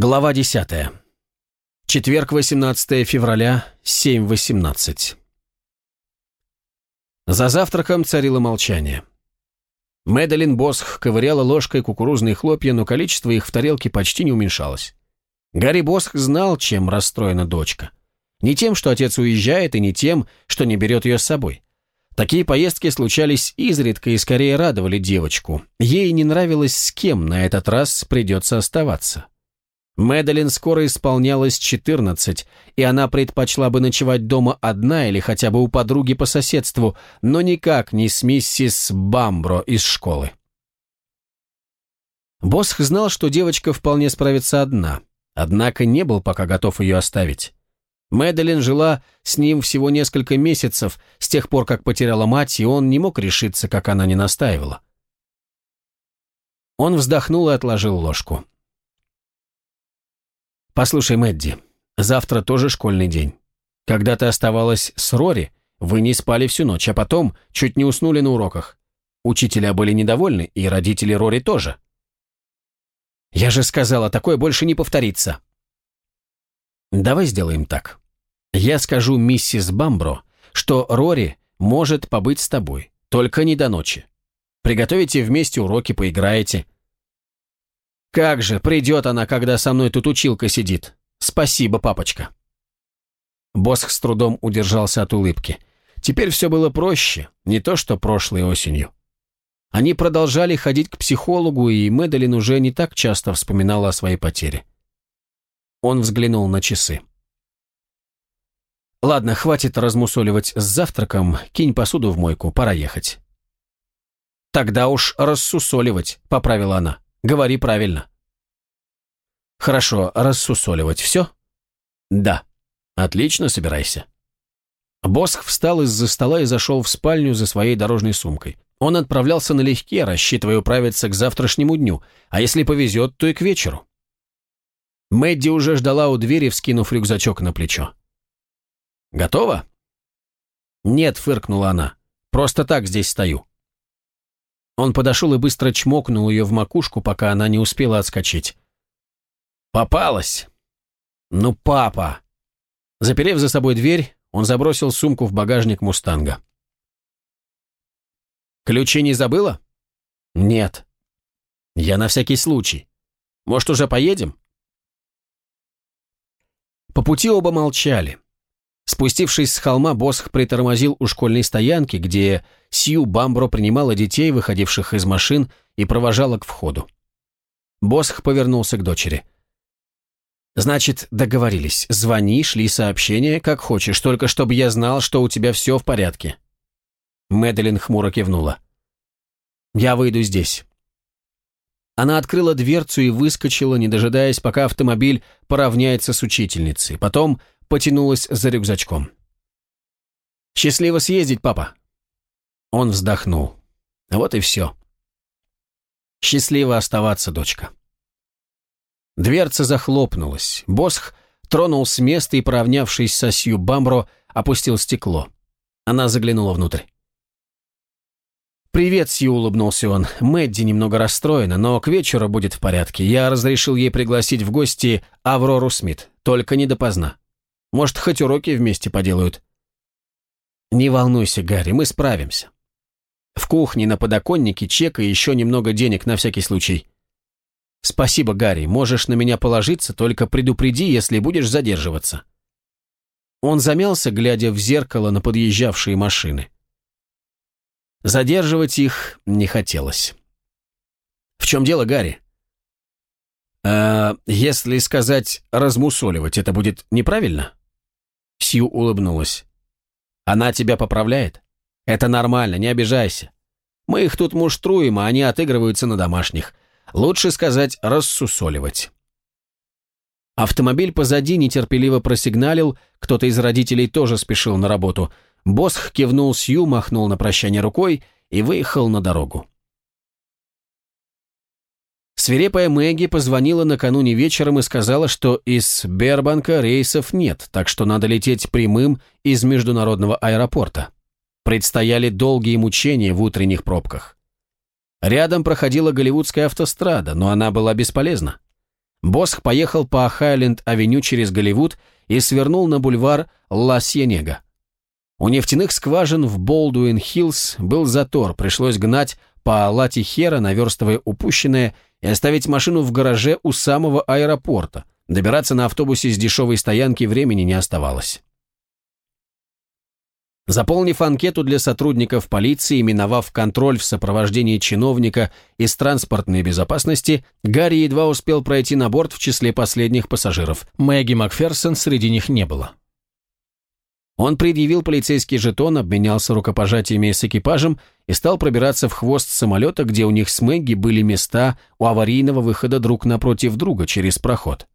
Глава 10. Четверг, 18 февраля, 7.18. За завтраком царило молчание. Мэдалин Босх ковыряла ложкой кукурузные хлопья, но количество их в тарелке почти не уменьшалось. Гарри Босх знал, чем расстроена дочка. Не тем, что отец уезжает, и не тем, что не берет ее с собой. Такие поездки случались изредка и скорее радовали девочку. Ей не нравилось, с кем на этот раз придется оставаться. Мэдалин скоро исполнялось 14, и она предпочла бы ночевать дома одна или хотя бы у подруги по соседству, но никак не с миссис Бамбро из школы. Босх знал, что девочка вполне справится одна, однако не был пока готов ее оставить. Мэдалин жила с ним всего несколько месяцев, с тех пор, как потеряла мать, и он не мог решиться, как она не настаивала. Он вздохнул и отложил ложку. «Послушай, Мэдди, завтра тоже школьный день. Когда ты оставалась с Рори, вы не спали всю ночь, а потом чуть не уснули на уроках. Учителя были недовольны, и родители Рори тоже». «Я же сказала, такое больше не повторится». «Давай сделаем так. Я скажу миссис Бамбро, что Рори может побыть с тобой, только не до ночи. Приготовите вместе уроки, поиграете». Как же, придет она, когда со мной тут училка сидит. Спасибо, папочка. Босх с трудом удержался от улыбки. Теперь все было проще, не то что прошлой осенью. Они продолжали ходить к психологу, и Мэдалин уже не так часто вспоминала о своей потере. Он взглянул на часы. «Ладно, хватит размусоливать с завтраком, кинь посуду в мойку, пора ехать». «Тогда уж рассусоливать», — поправила она. Говори правильно. Хорошо, рассусоливать все? Да. Отлично, собирайся. Босх встал из-за стола и зашел в спальню за своей дорожной сумкой. Он отправлялся налегке, рассчитывая управиться к завтрашнему дню, а если повезет, то и к вечеру. Мэдди уже ждала у двери, вскинув рюкзачок на плечо. «Готова?» «Нет», — фыркнула она. «Просто так здесь стою». Он подошел и быстро чмокнул ее в макушку, пока она не успела отскочить. «Попалась!» «Ну, папа!» Заперев за собой дверь, он забросил сумку в багажник «Мустанга». «Ключи не забыла?» «Нет». «Я на всякий случай. Может, уже поедем?» По пути оба молчали. Спустившись с холма, Босх притормозил у школьной стоянки, где Сью Бамбро принимала детей, выходивших из машин, и провожала к входу. Босх повернулся к дочери. «Значит, договорились. Звони, шли сообщения, как хочешь, только чтобы я знал, что у тебя все в порядке». Мэдалин хмуро кивнула. «Я выйду здесь». Она открыла дверцу и выскочила, не дожидаясь, пока автомобиль поравняется с учительницей. Потом потянулась за рюкзачком. «Счастливо съездить, папа!» Он вздохнул. Вот и все. Счастливо оставаться, дочка. Дверца захлопнулась. Босх тронул с места и, поравнявшись со Сью Бамбро, опустил стекло. Она заглянула внутрь. «Привет, Сью», — улыбнулся он. «Мэдди немного расстроена, но к вечеру будет в порядке. Я разрешил ей пригласить в гости Аврору Смит, только не допоздна. Может, хоть уроки вместе поделают. Не волнуйся, Гарри, мы справимся. В кухне на подоконнике чек и еще немного денег на всякий случай. Спасибо, Гарри, можешь на меня положиться, только предупреди, если будешь задерживаться. Он замялся, глядя в зеркало на подъезжавшие машины. Задерживать их не хотелось. «В чем дело, Гарри?» «Э, «Если сказать «размусоливать», это будет неправильно?» Сью улыбнулась. «Она тебя поправляет? Это нормально, не обижайся. Мы их тут муштруем, а они отыгрываются на домашних. Лучше сказать «рассусоливать». Автомобиль позади нетерпеливо просигналил, кто-то из родителей тоже спешил на работу. Босх кивнул Сью, махнул на прощание рукой и выехал на дорогу. Свирепая Мэгги позвонила накануне вечером и сказала, что из Бербанка рейсов нет, так что надо лететь прямым из международного аэропорта. Предстояли долгие мучения в утренних пробках. Рядом проходила голливудская автострада, но она была бесполезна. Босх поехал по Хайленд-авеню через Голливуд и свернул на бульвар Ла-Сьенега. У нефтяных скважин в Болдуин-Хиллз был затор, пришлось гнать по Лати-Хера, наверстывая упущенное, и оставить машину в гараже у самого аэропорта. Добираться на автобусе с дешевой стоянки времени не оставалось. Заполнив анкету для сотрудников полиции миновав контроль в сопровождении чиновника из транспортной безопасности, Гарри едва успел пройти на борт в числе последних пассажиров. Мэгги Макферсон среди них не было. Он предъявил полицейский жетон, обменялся рукопожатиями с экипажем и стал пробираться в хвост самолета, где у них с Мэгги были места у аварийного выхода друг напротив друга через проход.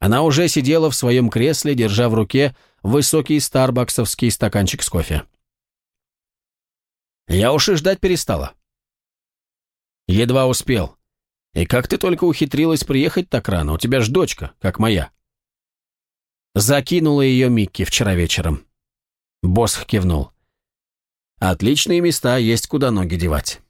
Она уже сидела в своем кресле, держа в руке высокий старбаксовский стаканчик с кофе. «Я уж и ждать перестала». «Едва успел. И как ты только ухитрилась приехать так рано? У тебя ж дочка, как моя». Закинула ее Микки вчера вечером. Босх кивнул. Отличные места, есть куда ноги девать.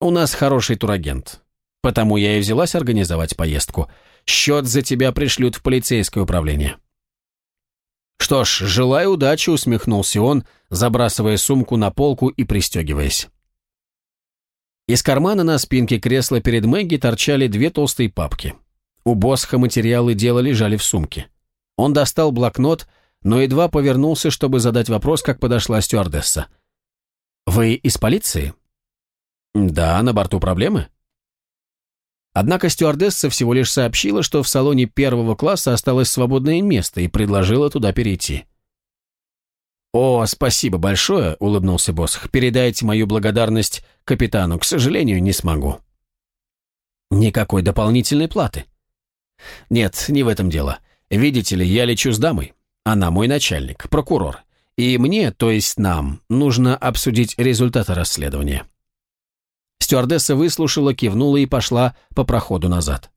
У нас хороший турагент. Потому я и взялась организовать поездку. Счет за тебя пришлют в полицейское управление. Что ж, желаю удачи, усмехнулся он, забрасывая сумку на полку и пристегиваясь. Из кармана на спинке кресла перед Мэгги торчали две толстые папки. У Босха материалы дела лежали в сумке. Он достал блокнот, но едва повернулся, чтобы задать вопрос, как подошла стюардесса. «Вы из полиции?» «Да, на борту проблемы?» Однако стюардесса всего лишь сообщила, что в салоне первого класса осталось свободное место и предложила туда перейти. «О, спасибо большое», — улыбнулся Босх. «Передайте мою благодарность капитану. К сожалению, не смогу». «Никакой дополнительной платы?» «Нет, не в этом дело. Видите ли, я лечу с дамой. Она мой начальник, прокурор. И мне, то есть нам, нужно обсудить результаты расследования. Стюардесса выслушала, кивнула и пошла по проходу назад.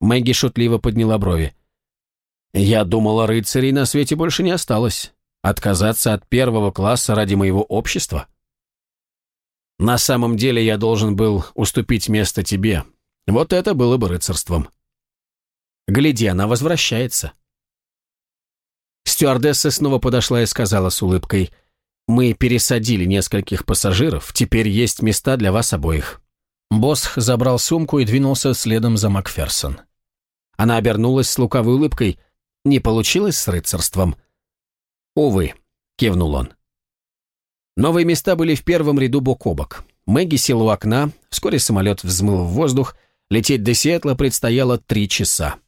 Мэгги шутливо подняла брови. «Я думала, рыцарей на свете больше не осталось. Отказаться от первого класса ради моего общества?» «На самом деле я должен был уступить место тебе. Вот это было бы рыцарством». Гляди, она возвращается. Стюардесса снова подошла и сказала с улыбкой, «Мы пересадили нескольких пассажиров, теперь есть места для вас обоих». Босх забрал сумку и двинулся следом за Макферсон. Она обернулась с лукавой улыбкой. «Не получилось с рыцарством?» «Увы», — кивнул он. Новые места были в первом ряду бок о бок. Мэгги села у окна, вскоре самолет взмыл в воздух, лететь до Сиэтла предстояло три часа.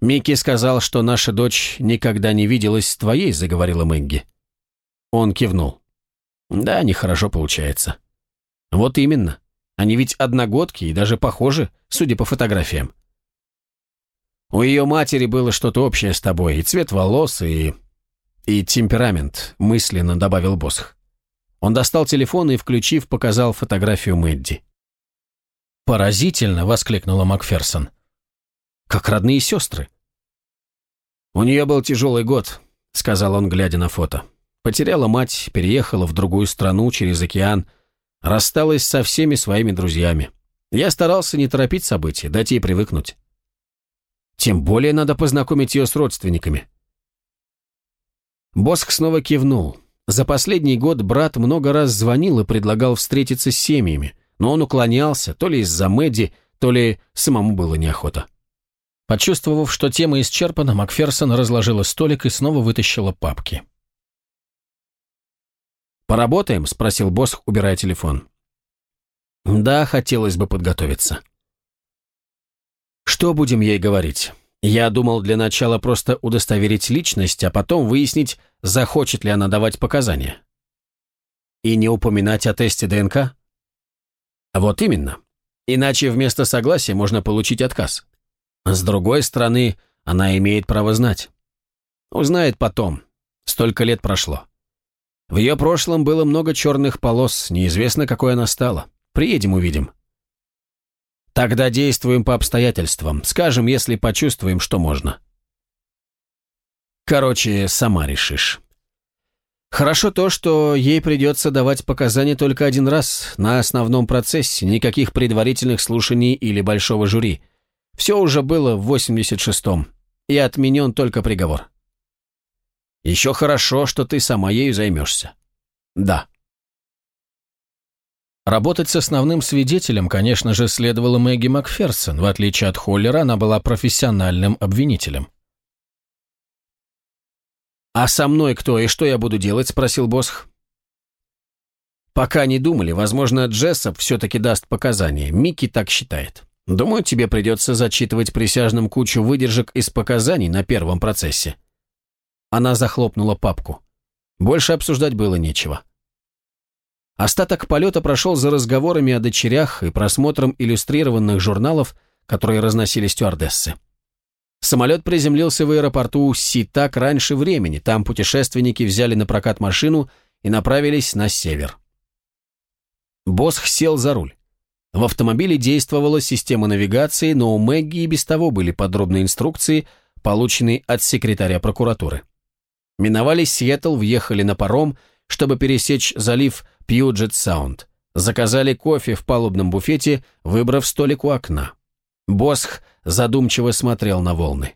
«Микки сказал, что наша дочь никогда не виделась с твоей», — заговорила Мэгги. Он кивнул. «Да, нехорошо получается». «Вот именно. Они ведь одногодки и даже похожи, судя по фотографиям». «У ее матери было что-то общее с тобой, и цвет волос, и... и темперамент», — мысленно добавил Босх. Он достал телефон и, включив, показал фотографию Мэдди. «Поразительно!» — воскликнула Макферсон как родные сестры. «У нее был тяжелый год», — сказал он, глядя на фото. «Потеряла мать, переехала в другую страну через океан, рассталась со всеми своими друзьями. Я старался не торопить события, дать ей привыкнуть. Тем более надо познакомить ее с родственниками». Боск снова кивнул. За последний год брат много раз звонил и предлагал встретиться с семьями, но он уклонялся, то ли из-за Мэдди, то ли самому было неохота. Почувствовав, что тема исчерпана, Макферсон разложила столик и снова вытащила папки. «Поработаем?» – спросил босс, убирая телефон. «Да, хотелось бы подготовиться». «Что будем ей говорить? Я думал для начала просто удостоверить личность, а потом выяснить, захочет ли она давать показания. И не упоминать о тесте ДНК? Вот именно. Иначе вместо согласия можно получить отказ. С другой стороны, она имеет право знать. Узнает потом. Столько лет прошло. В ее прошлом было много черных полос, неизвестно, какой она стала. Приедем, увидим. Тогда действуем по обстоятельствам. Скажем, если почувствуем, что можно. Короче, сама решишь. Хорошо то, что ей придется давать показания только один раз, на основном процессе, никаких предварительных слушаний или большого жюри. Все уже было в 86-м, и отменен только приговор. Еще хорошо, что ты сама ею займешься. Да. Работать с основным свидетелем, конечно же, следовало Мэгги Макферсон. В отличие от Холлера, она была профессиональным обвинителем. «А со мной кто и что я буду делать?» – спросил Босх. «Пока не думали. Возможно, Джессоп все-таки даст показания. Микки так считает. Думаю, тебе придется зачитывать присяжным кучу выдержек из показаний на первом процессе». Она захлопнула папку. Больше обсуждать было нечего. Остаток полета прошел за разговорами о дочерях и просмотром иллюстрированных журналов, которые разносили стюардессы. Самолет приземлился в аэропорту Ситак раньше времени. Там путешественники взяли на прокат машину и направились на север. Босх сел за руль. В автомобиле действовала система навигации, но у Мэгги и без того были подробные инструкции, полученные от секретаря прокуратуры. Миновали Сиэтл, въехали на паром, чтобы пересечь залив Пьюджет-Саунд. Заказали кофе в палубном буфете, выбрав столик у окна. Босх задумчиво смотрел на волны.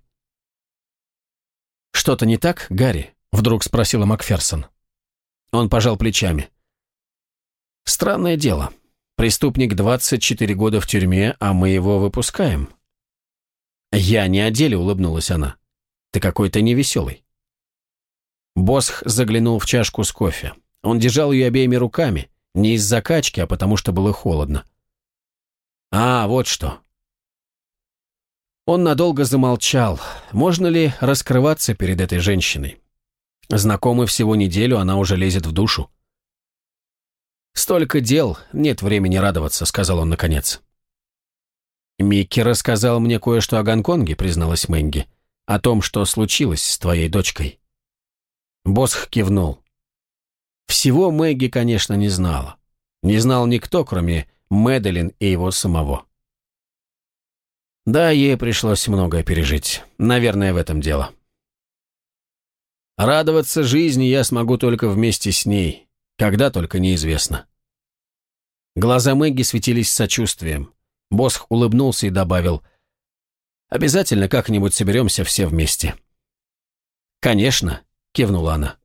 «Что-то не так, Гарри?» — вдруг спросила Макферсон. Он пожал плечами. «Странное дело. Преступник 24 года в тюрьме, а мы его выпускаем». «Я не о деле», — улыбнулась она. «Ты какой-то невеселый». Босх заглянул в чашку с кофе. Он держал ее обеими руками, не из закачки, а потому что было холодно. «А, вот что. Он надолго замолчал. Можно ли раскрываться перед этой женщиной? Знакомы всего неделю, она уже лезет в душу. «Столько дел, нет времени радоваться», — сказал он наконец. «Микки рассказал мне кое-что о Гонконге», — призналась Мэнги. «О том, что случилось с твоей дочкой». Босх кивнул. Всего Мэгги, конечно, не знала. Не знал никто, кроме Мэдалин и его самого. Да, ей пришлось многое пережить. Наверное, в этом дело. Радоваться жизни я смогу только вместе с ней. Когда только неизвестно. Глаза Мэгги светились сочувствием. Босх улыбнулся и добавил, «Обязательно как-нибудь соберемся все вместе». «Конечно», — кивнула она.